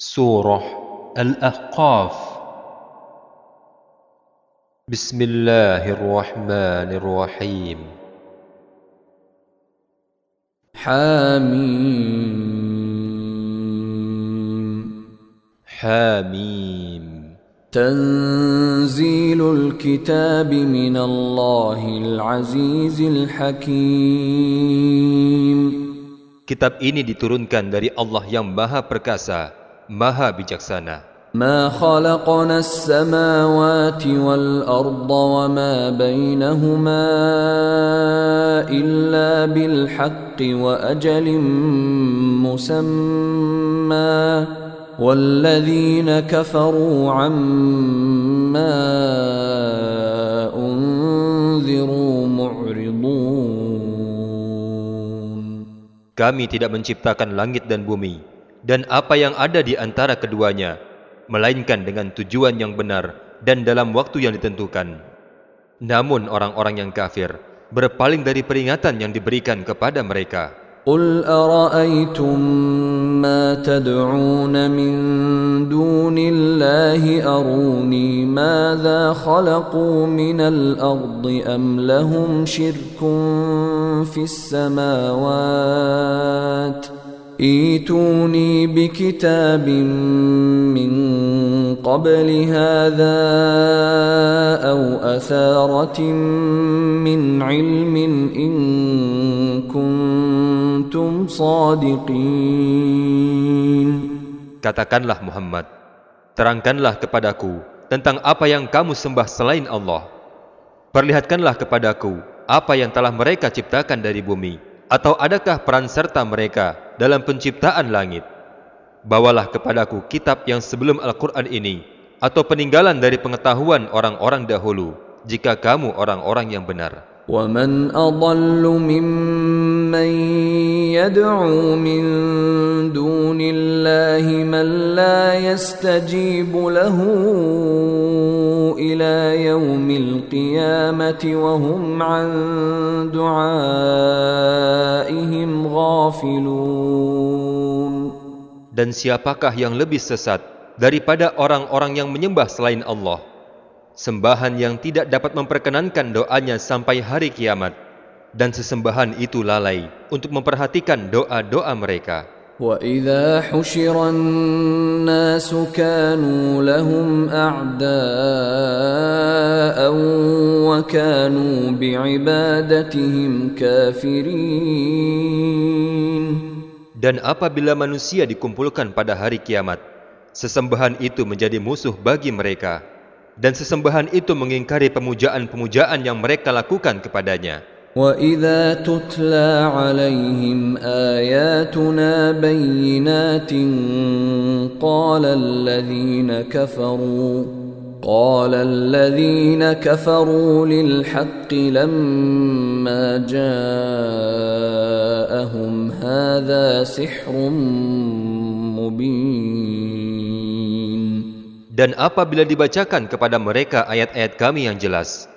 سورة الاحقاف بسم الله الرحمن الرحيم. حميم. حميم. تنزيل الكتاب من الله العزيز الحكيم. كتاب ini diturunkan dari Allah yang Maha Perkasa, Maha Bijaksana. ما خلقنا السماوات والأرض وما بينهما إلا بالحق وأجل مسمى. والذين كفروا عما أنذروا معرضون. Kami tidak menciptakan langit dan bumi, dan apa yang ada di antara keduanya, melainkan dengan tujuan yang benar dan dalam waktu yang ditentukan. Namun orang-orang yang kafir berpaling dari peringatan yang diberikan kepada mereka. قل أرأيتم ما تدعون من دون الله أروني ماذا خلقوا من الأرض أم لهم شرك في السماوات ايتوني بكتاب من قبل هذا أو أثارة من علم إن كنتم صادقين Katakanlah Muhammad, terangkanlah kepadaku tentang apa yang kamu sembah selain Allah. Perlihatkanlah kepadaku apa yang telah mereka ciptakan dari bumi, atau adakah peran serta mereka dalam penciptaan langit. Bawalah kepadaku kitab yang sebelum Al-Quran ini, atau peninggalan dari pengetahuan orang-orang dahulu, jika kamu orang-orang yang benar. ومن أضل ممن يدعو من دون الله من لا يستجيب له إلى يوم القيامة وهم عن دعائهم غافلون Dan siapakah yang lebih sesat daripada orang-orang yang menyembah selain Allah? Sembahan yang tidak dapat memperkenankan doanya sampai hari kiamat. Dan sesembahan itu lalai untuk memperhatikan doa-doa mereka. وإذا حشر الناس كانوا لهم أعداء وكانوا بعبادتهم كافرين Dan apabila manusia dikumpulkan pada hari kiamat, sesembahan itu menjadi musuh bagi mereka. Dan sesembahan itu mengingkari pemujaan-pemujaan yang mereka lakukan kepadanya. وإذا تتلى عليهم آياتنا بينات قال الذين كفروا قال الذين كفروا للحق لما جاءهم هذا سحر مبين Dan apabila dibacakan kepada mereka ayat-ayat kami yang jelas,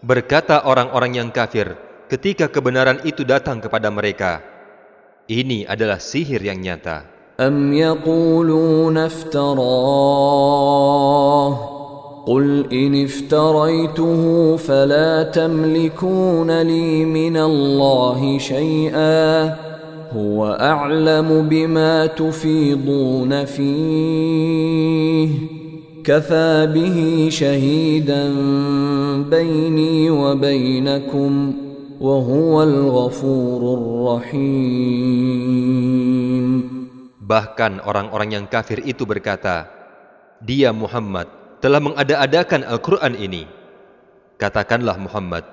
berkata orang-orang yang kafir ketika kebenaran itu datang kepada mereka, ini adalah sihir yang nyata. أم يقولون افتراه قل إن افتريته فلا تملكون لي من الله شيئا هو أعلم بما تفيضون فيه كفى به شهيدا بيني وبينكم وهو الغفور الرحيم Bahkan orang-orang yang kafir itu berkata, Dia Muhammad telah mengada-adakan Al-Quran ini. Katakanlah Muhammad,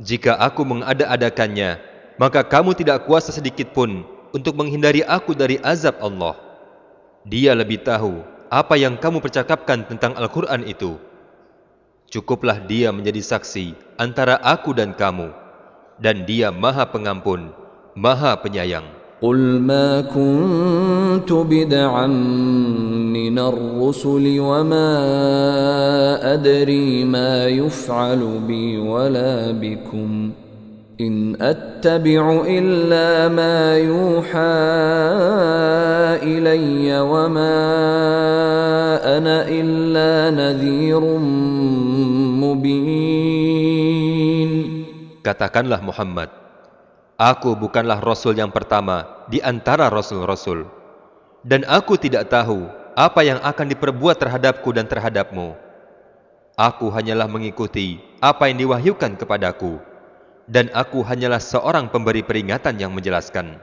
jika aku mengada-adakannya, maka kamu tidak kuasa sedikit pun untuk menghindari aku dari azab Allah. Dia lebih tahu apa yang kamu percakapkan tentang Al-Quran itu. Cukuplah dia menjadi saksi antara aku dan kamu, dan dia maha pengampun, maha penyayang. قل ما كنت بدعا من الرسل وما أدري ما يفعل بي ولا بكم إن أتبع إلا ما يوحى إلي وما أنا إلا نذير مبين Katakanlah Muhammad, Aku bukanlah Rasul yang pertama di antara Rasul-Rasul. Dan aku tidak tahu apa yang akan diperbuat terhadapku dan terhadapmu. Aku hanyalah mengikuti apa yang diwahyukan kepadaku. Dan aku hanyalah seorang pemberi peringatan yang menjelaskan.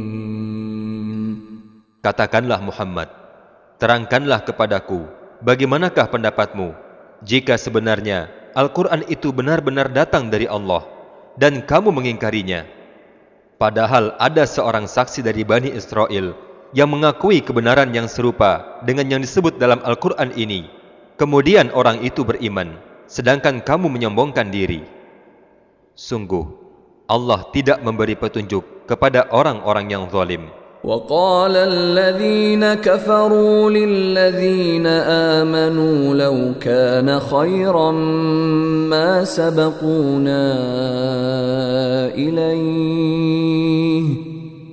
Katakanlah Muhammad, terangkanlah kepadaku, bagaimanakah pendapatmu jika sebenarnya Al-Quran itu benar-benar datang dari Allah dan kamu mengingkarinya. Padahal ada seorang saksi dari Bani Israel yang mengakui kebenaran yang serupa dengan yang disebut dalam Al-Quran ini. Kemudian orang itu beriman, sedangkan kamu menyombongkan diri. Sungguh, Allah tidak memberi petunjuk kepada orang-orang yang zalim. وقال الذين كفروا للذين آمنوا لو كان خيرا ما سبقونا إليه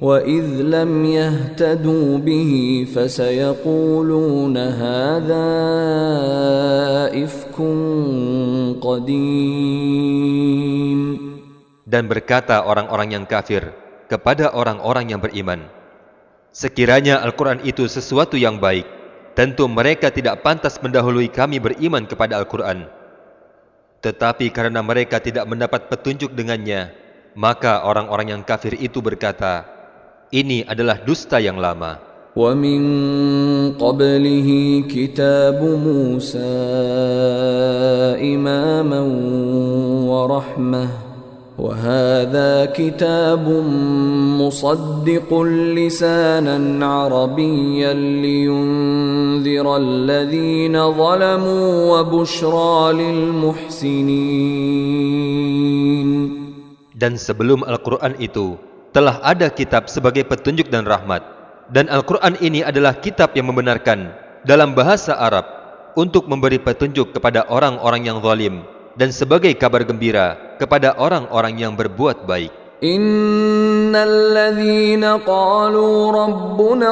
وإذ لم يهتدوا به فسيقولون هذا إفك قديم. Dan berkata orang-orang yang kafir kepada orang-orang yang beriman, Sekiranya Al-Quran itu sesuatu yang baik, tentu mereka tidak pantas mendahului kami beriman kepada Al-Quran. Tetapi karena mereka tidak mendapat petunjuk dengannya, maka orang-orang yang kafir itu berkata, ini adalah dusta yang lama. ومن قبله كتاب موسى إماما ورحمة وهذا كتاب مصدق لسانا عربيا لينذر الذين ظلموا وبشرى للمحسنين Dan sebelum Al-Quran itu, telah ada kitab sebagai petunjuk dan rahmat. Dan Al-Quran ini adalah kitab yang membenarkan dalam bahasa Arab untuk memberi petunjuk kepada orang-orang yang zalim dan sebagai kabar gembira kepada orang-orang yang berbuat baik. Innalladzina qalu rabbuna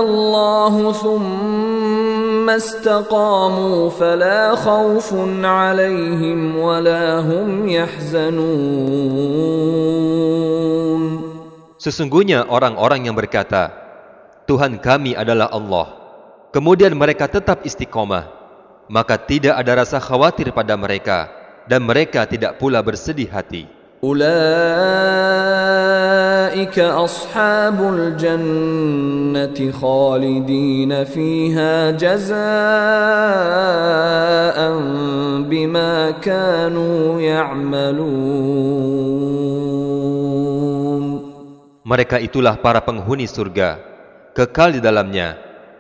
Sesungguhnya orang-orang yang berkata, Tuhan kami adalah Allah. Kemudian mereka tetap istiqomah, maka tidak ada rasa khawatir pada mereka dan mereka tidak pula bersedih hati. Ulaika ashabul jannati khalidina fiha jazaan bima kanu ya'malun. Mereka itulah para penghuni surga, kekal di dalamnya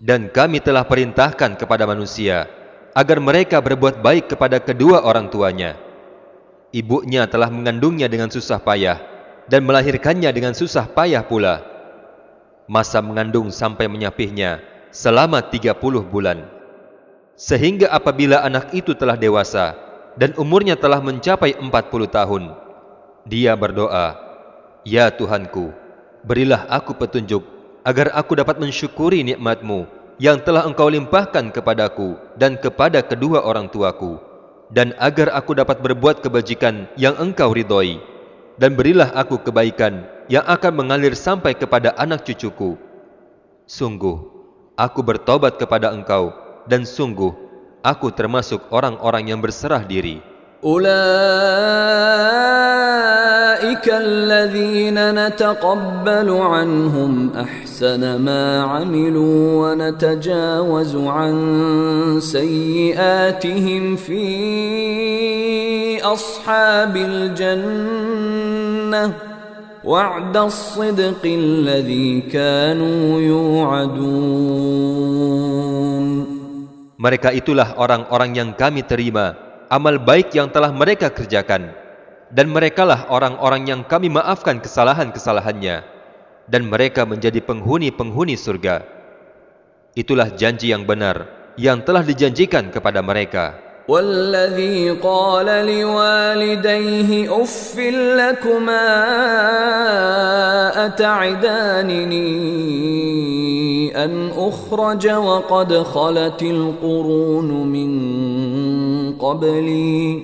Dan kami telah perintahkan kepada manusia agar mereka berbuat baik kepada kedua orang tuanya. Ibunya telah mengandungnya dengan susah payah dan melahirkannya dengan susah payah pula. Masa mengandung sampai menyapihnya selama 30 bulan. Sehingga apabila anak itu telah dewasa dan umurnya telah mencapai 40 tahun, dia berdoa, Ya Tuhanku, berilah aku petunjuk agar aku dapat mensyukuri nikmatmu yang telah engkau limpahkan kepadaku dan kepada kedua orang tuaku dan agar aku dapat berbuat kebajikan yang engkau ridhoi. Dan berilah aku kebaikan yang akan mengalir sampai kepada anak cucuku. Sungguh aku bertobat kepada engkau dan sungguh aku termasuk orang-orang yang berserah diri أولئك الذين نتقبل عنهم أحسن ما عملوا ونتجاوز عن سيئاتهم في أصحاب الجنة وعد الصدق الذي كانوا يوعدون. Mereka itulah orang-orang yang kami terima amal baik yang telah mereka kerjakan. dan merekalah orang-orang yang kami maafkan kesalahan-kesalahannya dan mereka menjadi penghuni-penghuni surga itulah janji yang benar yang telah dijanjikan kepada mereka والذي قال لوالديه اف لكما اتعدانني ان اخرج وقد خلت القرون من قبلي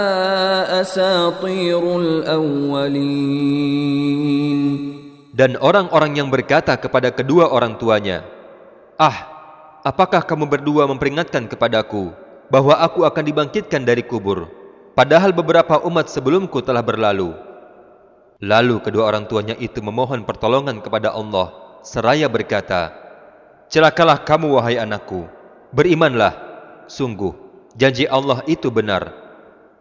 Dan orang-orang yang berkata kepada kedua orang tuanya, Ah, apakah kamu berdua memperingatkan kepadaku bahwa aku akan dibangkitkan dari kubur, padahal beberapa umat sebelumku telah berlalu. Lalu kedua orang tuanya itu memohon pertolongan kepada Allah, seraya berkata, Celakalah kamu wahai anakku, berimanlah, sungguh janji Allah itu benar.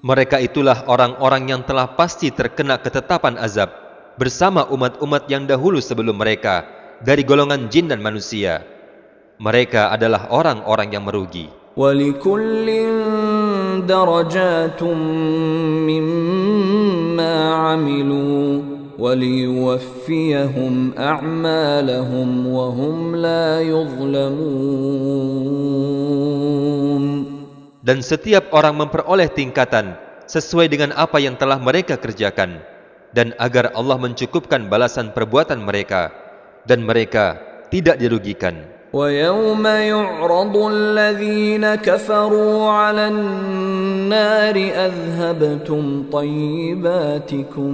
Mereka itulah orang-orang yang telah pasti terkena ketetapan azab bersama umat-umat yang dahulu sebelum mereka dari golongan jin dan manusia. Mereka adalah orang-orang yang merugi Dan setiap orang memperoleh tingkatan sesuai dengan apa yang telah mereka kerjakan dan agar Allah mencukupkan balasan perbuatan mereka dan mereka tidak dirugikan. ويوم يعرض الذين كفروا على النار أذهبتم طيباتكم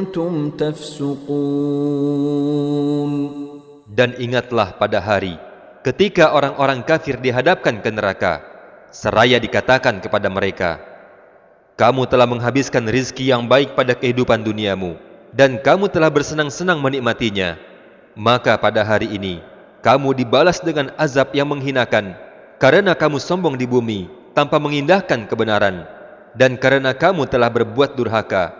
كنتم تفسقون Dan ingatlah pada hari ketika orang-orang kafir dihadapkan ke neraka, seraya dikatakan kepada mereka, Kamu telah menghabiskan rizki yang baik pada kehidupan duniamu, dan kamu telah bersenang-senang menikmatinya, maka pada hari ini kamu dibalas dengan azab yang menghinakan karena kamu sombong di bumi tanpa mengindahkan kebenaran dan karena kamu telah berbuat durhaka,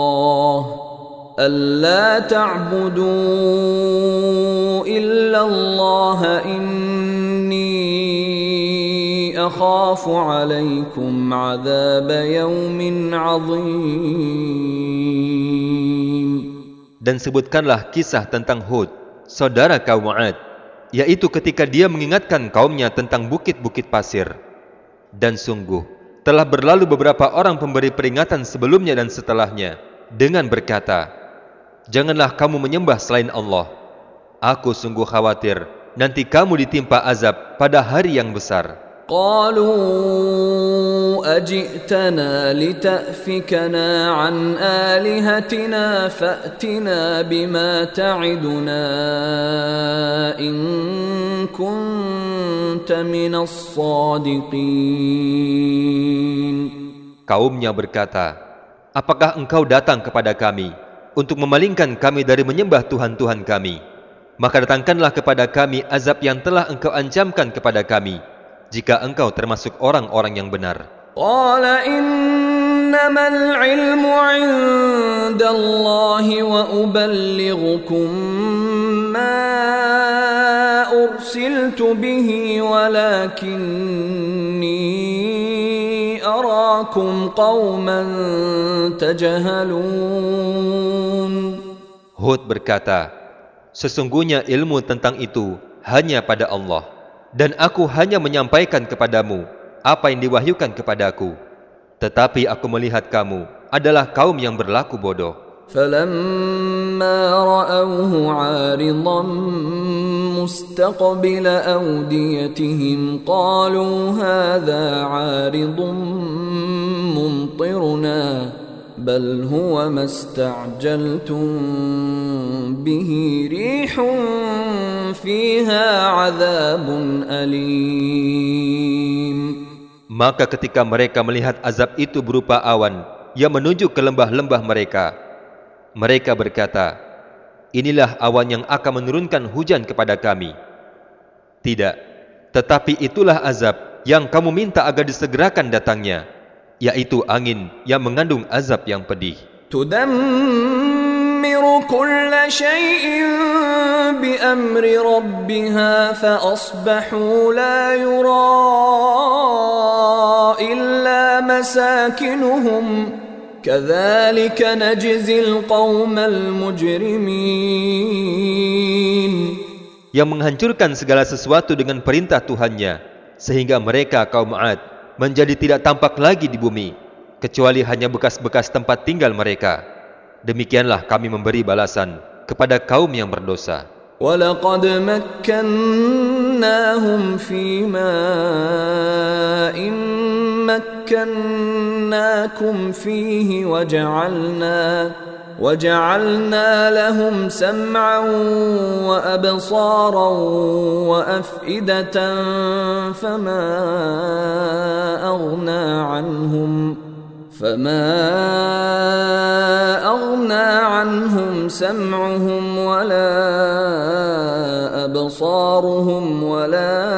ألا تعبدوا إلا الله إني أخاف عليكم عذاب يوم عظيم Dan sebutkanlah kisah tentang Hud, saudara kaum Ad, yaitu ketika dia mengingatkan kaumnya tentang bukit-bukit pasir. Dan sungguh, telah berlalu beberapa orang pemberi peringatan sebelumnya dan setelahnya, dengan berkata, Janganlah kamu menyembah selain Allah. Aku sungguh khawatir, nanti kamu ditimpa azab pada hari yang besar. قالوا أجئتنا لتأفكنا عن آلهتنا فأتنا بما تعدنا إن كنت من الصادقين Kaumnya berkata, Apakah engkau datang kepada kami untuk memalingkan kami dari menyembah Tuhan-Tuhan kami. Maka datangkanlah kepada kami azab yang telah engkau ancamkan kepada kami, jika engkau termasuk orang-orang yang benar. Qala innama ilmu inda wa uballighukum ma ursiltu bihi walakin أراكم قوما تجهلون Hud berkata, Sesungguhnya ilmu tentang itu hanya pada Allah, dan aku hanya menyampaikan kepadamu apa yang diwahyukan kepadaku. Tetapi aku melihat kamu adalah kaum yang berlaku bodoh. فلما رأوه عارضا مستقبل أوديتهم قالوا هذا عارض ممطرنا بل هو ما استعجلتم به ريح فيها عذاب أليم Maka ketika mereka melihat azab itu berupa awan yang menuju ke lembah-lembah mereka, mereka berkata, Inilah awan yang akan menurunkan hujan kepada kami. Tidak, tetapi itulah azab yang kamu minta agar disegerakan datangnya, yaitu angin yang mengandung azab yang pedih. تدمر كل شيء بأمر ربها فأصبحوا لا يرى إلا مساكنهم كذلك نجزي القوم المجرمين yang menghancurkan segala sesuatu dengan perintah Tuhannya, sehingga mereka kaum Ad menjadi tidak tampak lagi di bumi, kecuali hanya bekas-bekas tempat tinggal mereka. Demikianlah kami memberi balasan kepada kaum yang berdosa. ولقد مكناهم في ماء مكناكم فيه وجعلنا وجعلنا لهم سمعا وأبصارا وأفئدة فما أغنى عنهم فما أغنى عنهم سمعهم ولا أبصارهم ولا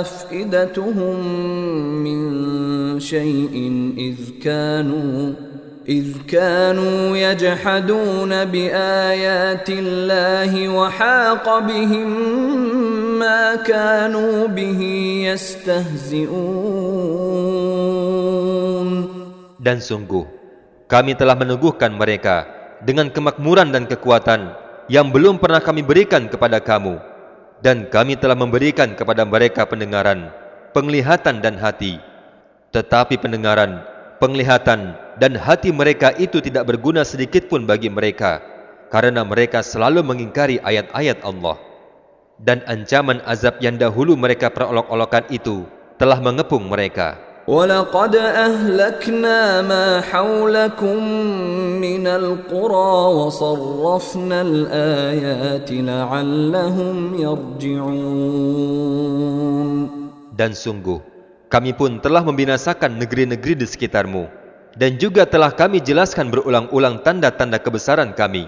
أفئدتهم من شيء إذ كانوا إذ كانوا يجحدون بآيات الله وحاق بهم ما كانوا به يستهزئون Dan sungguh, kami telah meneguhkan mereka dengan kemakmuran dan kekuatan yang belum pernah kami berikan kepada kamu. Dan kami telah memberikan kepada mereka pendengaran, penglihatan dan hati. Tetapi pendengaran, penglihatan dan hati mereka itu tidak berguna sedikit pun bagi mereka karena mereka selalu mengingkari ayat-ayat Allah. Dan ancaman azab yang dahulu mereka perolok-olokan itu telah mengepung mereka. ولقد أهلكنا ما حولكم من القرى وصرفنا الآيات لعلهم يرجعون Dan sungguh, kami pun telah membinasakan negeri-negeri di sekitarmu. Dan juga telah kami jelaskan berulang-ulang tanda-tanda kebesaran kami,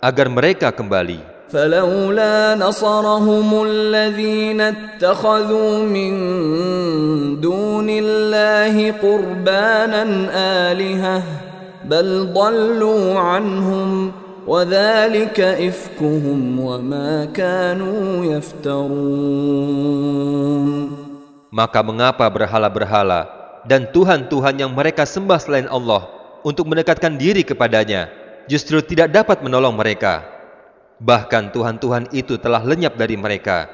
agar mereka kembali. فلولا نصرهم الذين اتخذوا من دون الله قربانا آلهة بل ضلوا عنهم وذلك إفكهم وما كانوا يفترون Maka mengapa berhala-berhala dan Tuhan-Tuhan yang mereka sembah selain Allah untuk mendekatkan diri kepadanya justru tidak dapat menolong mereka? Bahkan Tuhan-Tuhan itu telah lenyap dari mereka.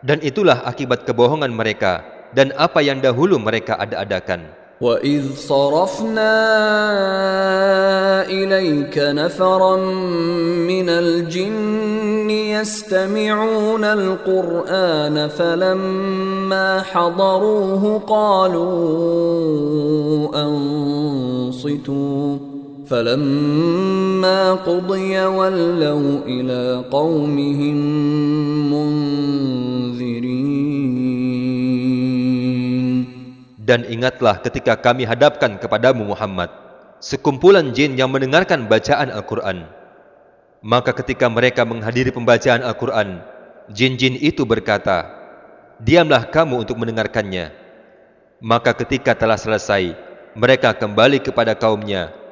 Dan itulah akibat kebohongan mereka dan apa yang dahulu mereka ada-adakan. وَإِذْ صَرَفْنَا إِلَيْكَ نَفَرًا مِنَ الْجِنِّ يَسْتَمِعُونَ الْقُرْآنَ فَلَمَّا حَضَرُوهُ قَالُوا أَنصِتُوا فلما قضي ولوا إلى قومهم منذرين Dan ingatlah ketika kami hadapkan kepadamu Muhammad sekumpulan jin yang mendengarkan bacaan Al-Quran. Maka ketika mereka menghadiri pembacaan Al-Quran, jin-jin itu berkata, Diamlah kamu untuk mendengarkannya. Maka ketika telah selesai, mereka kembali kepada kaumnya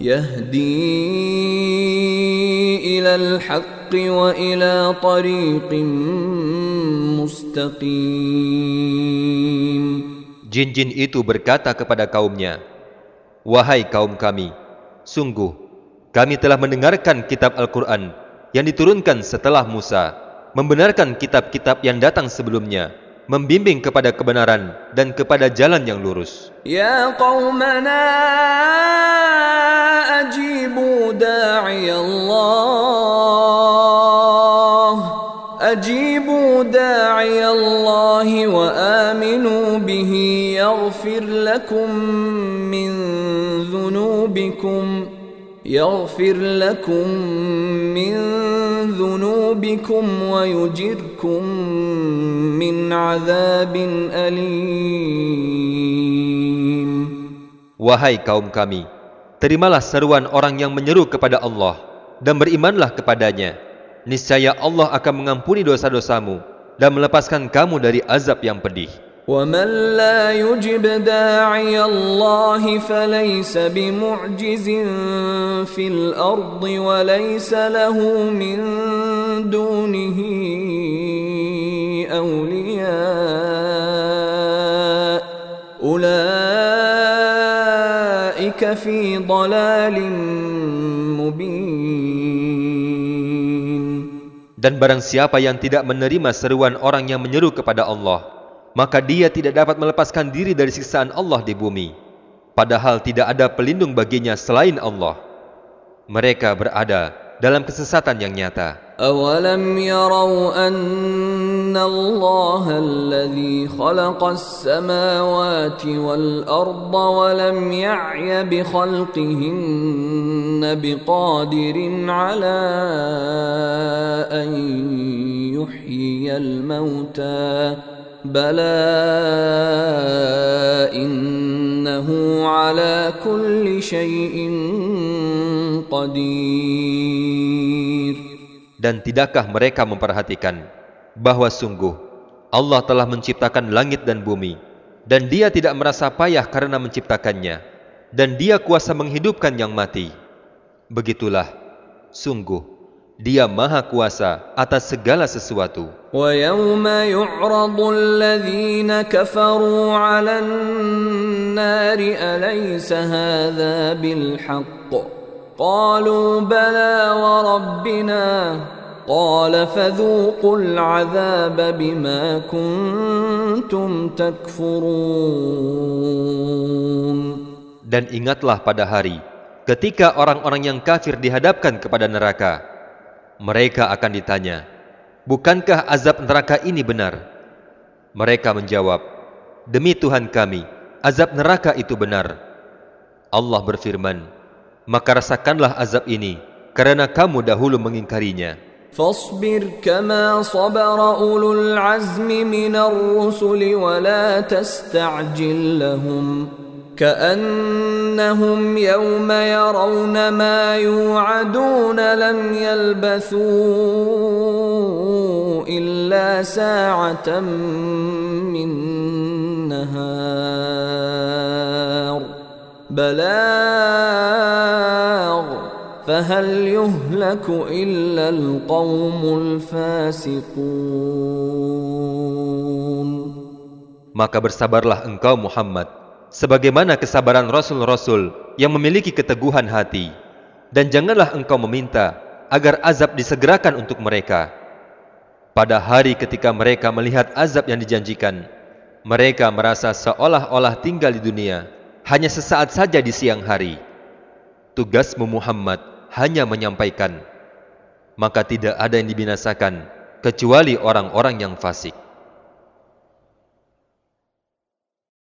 يهدي إلى الحق وإلى طريق مستقيم Jin-jin itu berkata kepada kaumnya, Wahai kaum kami, sungguh kami telah mendengarkan kitab Al-Quran yang diturunkan setelah Musa, membenarkan kitab-kitab yang datang sebelumnya, membimbing kepada kebenaran dan kepada jalan yang lurus. Ya qaumana ajibu da'i Allah ajibu da'i Allah wa aminu bihi yaghfir lakum min dhunubikum يغفر لكم من ذنوبكم ويجركم من عذاب أليم Wahai kaum kami, terimalah seruan orang yang menyeru kepada Allah dan berimanlah kepadanya. Niscaya Allah akan mengampuni dosa-dosamu dan melepaskan kamu dari azab yang pedih. ومن لا يجب داعي الله فليس بمعجز في الأرض وليس له من دونه اولياء اولئك في ضلال مبين Dan barang siapa yang tidak menerima seruan orang yang menyeru kepada Allah, maka dia tidak dapat melepaskan diri dari siksaan Allah di bumi. Padahal tidak ada pelindung baginya selain Allah. Mereka berada dalam kesesatan yang nyata. أولم يروا أن الله الذي خلق السماوات والأرض ولم يعي بخلقهن بقادر على أن يحيي الموتى بلى إنه على كل شيء قدير Dan tidakkah mereka memperhatikan bahwa sungguh Allah telah menciptakan langit dan bumi dan dia tidak merasa payah karena menciptakannya dan dia kuasa menghidupkan yang mati. Begitulah, sungguh Dia maha kuasa atas segala sesuatu. ويوم يعرض الذين كفروا على النار أليس هذا بالحق قالوا بلى وربنا قال فذوقوا العذاب بما كنتم تكفرون Dan ingatlah pada hari ketika orang-orang yang kafir dihadapkan kepada neraka. Mereka akan ditanya, Bukankah azab neraka ini benar? Mereka menjawab, Demi Tuhan kami, azab neraka itu benar. Allah berfirman, Maka rasakanlah azab ini, karena kamu dahulu mengingkarinya. فاصبر كما صبر أولو العزم من الرسل ولا تستعجل لهم كأنهم يوم يرون ما يوعدون لم يلبثوا إلا ساعة من نهار. بلاغ. فهل يهلك إلا القوم الفاسقون؟ Maka bersabarlah engkau Muhammad. Sebagaimana kesabaran rasul-rasul yang memiliki keteguhan hati. Dan janganlah engkau meminta agar azab disegerakan untuk mereka. Pada hari ketika mereka melihat azab yang dijanjikan mereka merasa seolah-olah tinggal di dunia hanya sesaat saja di siang hari. Tugasmu Muhammad hanya menyampaikan. Maka tidak ada yang dibinasakan kecuali orang-orang yang fasik